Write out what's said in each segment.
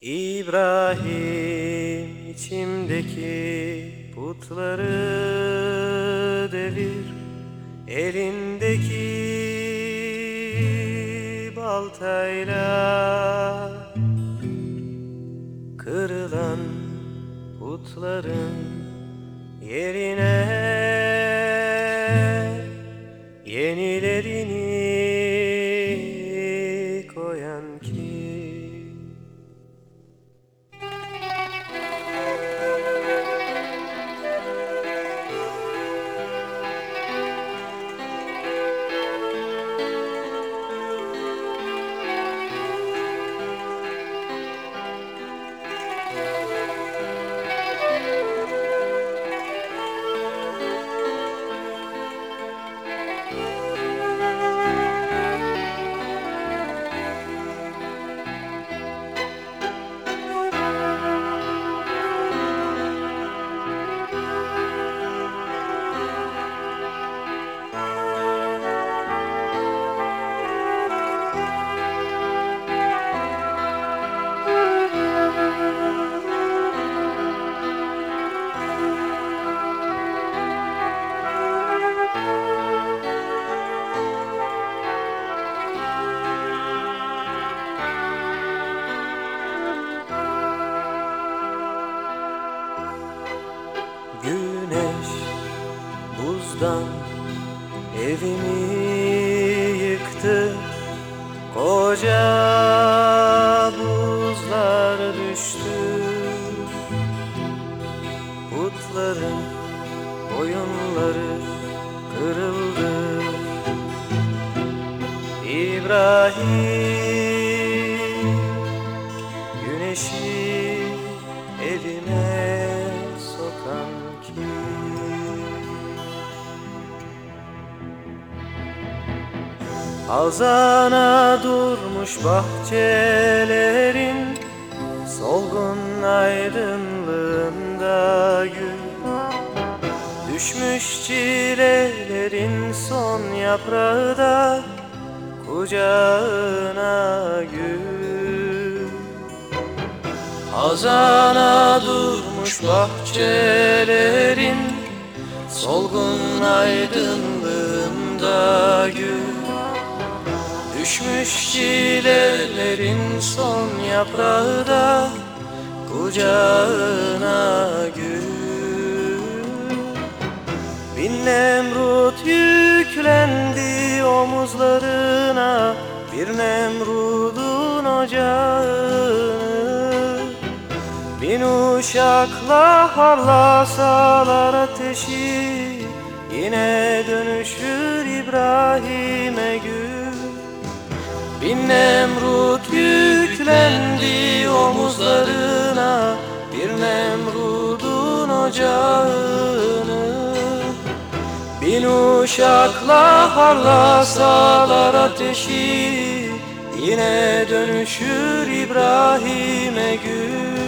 İbrahim içimdeki putları devir Elindeki baltayla Kırılan putların yerine buzdan evimi yıktı. Koca buzlar düştü. Putların boyunları kırıldı. İbrahim Hazana durmuş bahçelerin Solgun aydınlığında gül. Düşmüş çilelerin son yaprağı da Kucağına gül. Hazana durmuş bahçelerin Solgun aydınlığında gül Düşmüş çilelerin son yaprağı da Kucağına gül. Bin Nemrut yüklendi omuzlarına Bir Nemrud'un ocağını. Bin uşakla harlasalar ateşi Yine dönüşür İbrahim'e gül Bin Nemrut yüklendi omuzlarına Bir Nemrud'un ocağını. Bin uşakla harlasalar ateşi Yine dönüşür İbrahim'e gül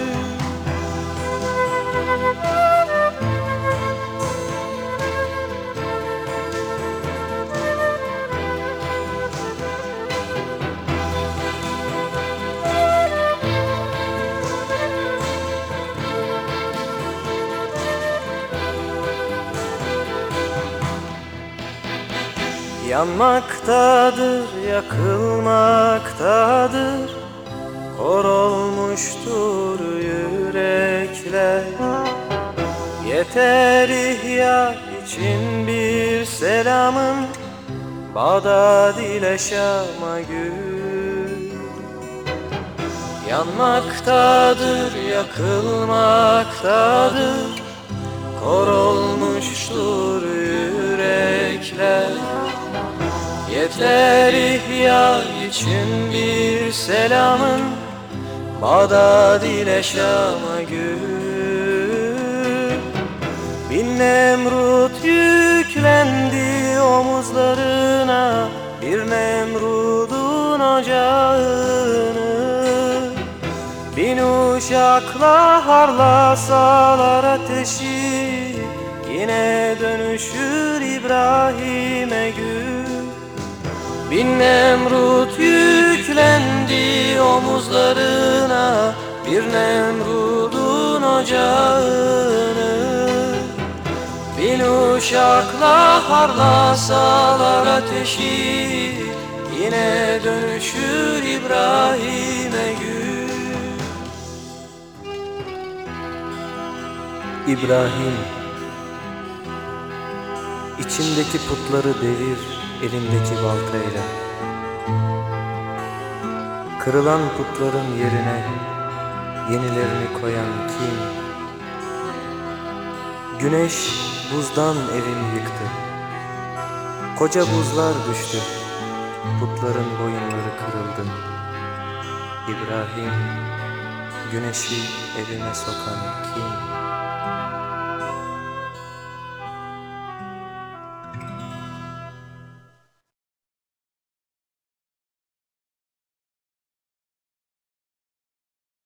Yanmaktadır, yakılmaktadır. Kor olmuştur yürekler. Yeter ihya için bir selamın. Bağdat ile Şam'a gül. Yanmaktadır, yakılmaktadır. Kor olmuştur yürekler Yeter ihya için bir selamın Bağdat ile Şam'a gül. Bin Nemrut yüklendi omuzlarına Bir Nemrud'un ocağını. Bin uşakla harlasalar ateşi Yine dönüşür İbrahim'e gül Bin Nemrut yüklendi omuzlarına Bir Nemrud'un ocağını. Bin uşakla harlasalar ateşi Yine dönüşür İbrahim'e gül. İbrahim İçimdeki putları devir elindeki baltayla Kırılan putların yerine yenilerini koyan kim? Güneş buzdan evimi yıktı Koca buzlar düştü Putların boyunları kırıldı İbrahim Güneşi evime sokan kim?